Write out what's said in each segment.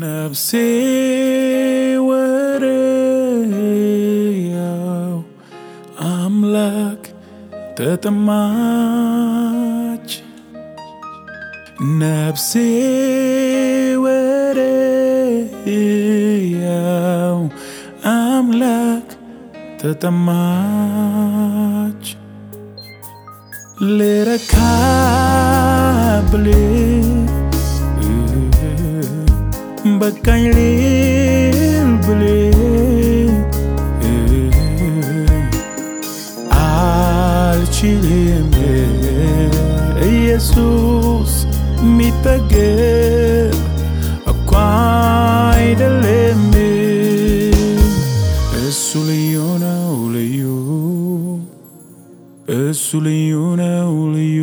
ነፍሴ ወሬያው አምላክ ተጠማች ነፍሴ ወሬያው አምላክ ተጠማች ልረካ ብል በቃኝ ልል ብል አልችልም ኢየሱስ የሚጠገብ እኮ አይደለም እሱ ልዩ ነው ልዩ እሱ ልዩ ነው ልዩ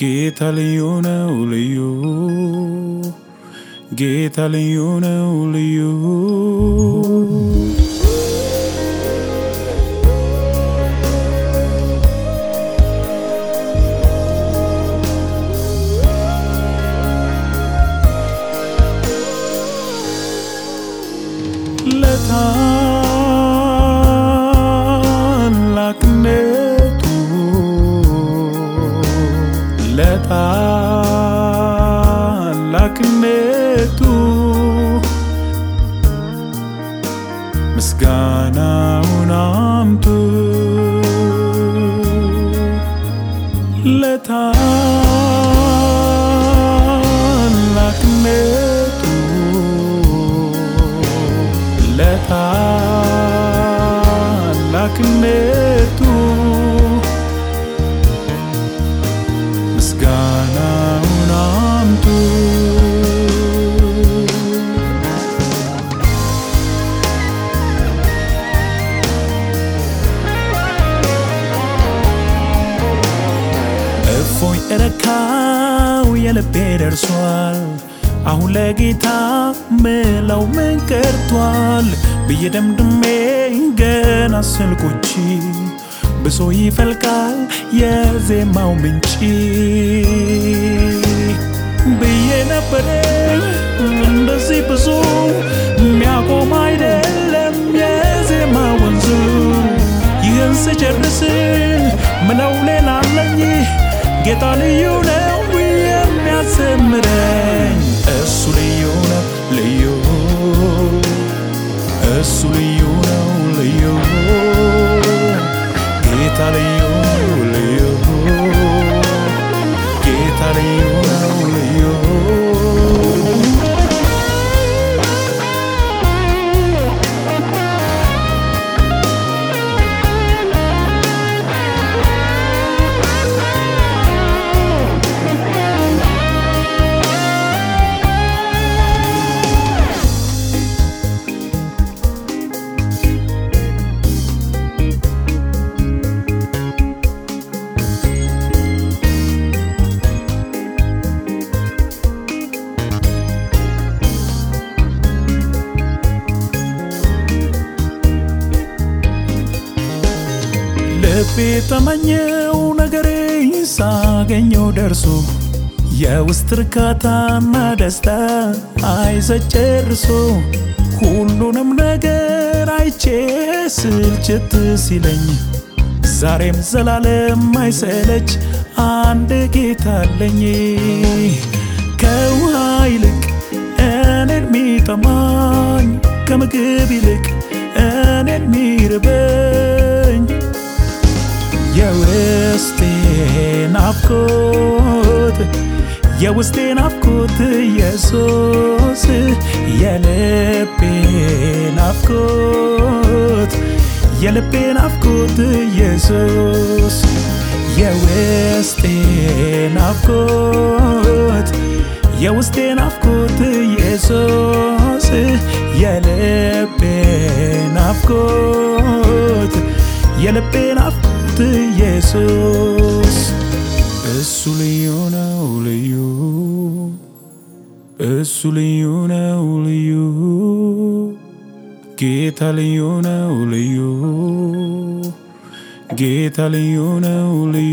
ጌታ ልዩ ነው ልዩ ጌታ ልዩ ነው ልዩ። ለታላቅነቱ ለታላቅነቱ ምስጋናውን አምጡ። ለታላቅነቱ ለታላቅነቱ እረካው የልቤ ደርሷል። አሁን ለጌታ ምለው ምን ቀርቷል ብዬ ደምድሜ ገና ስልኮች ብሶ ይፈልቃል የዜማው ምንጭ ብዬ ነበረ እንደዚህ ብዙ የሚያቆም አይደለም የዜማ ወንዙ ይህን ስጨርስ ምነው ሌላ አለኝ ጌታ ልዩ ነው የሚያዘምረኝ እሱ ልዩ ነው ልቤ ተመኘው ነገሬ ሳገኘው ደርሶ የውስጥ እርካታና ደስታ አይሰጥ ጨርሶ ሁሉንም ነገር አይቼ ስልችት ሲለኝ ዛሬም ዘላለም አይሰለች አንድ ጌታ አለኝ። ከውሃ ይልቅ እኔን ሚጠማኝ ከምግብ ይልቅ እኔን ሚርበኝ ናፍቆት የውስጤ ናፍቆት ኢየሱስ የልቤ ናፍቆት የልቤ ናፍቆት ኢየሱስ የውስጤ ናፍቆት የውስጤ ናፍቆት ኢየሱስ የልቤ ናፍቆት የልቤ ናፍቆት ኢየሱስ እሱ ልዩ ነው ልዩ እሱ ልዩ ነው ልዩ ጌታ ልዩ ነው ልዩ ጌታ ልዩ ነው ልዩ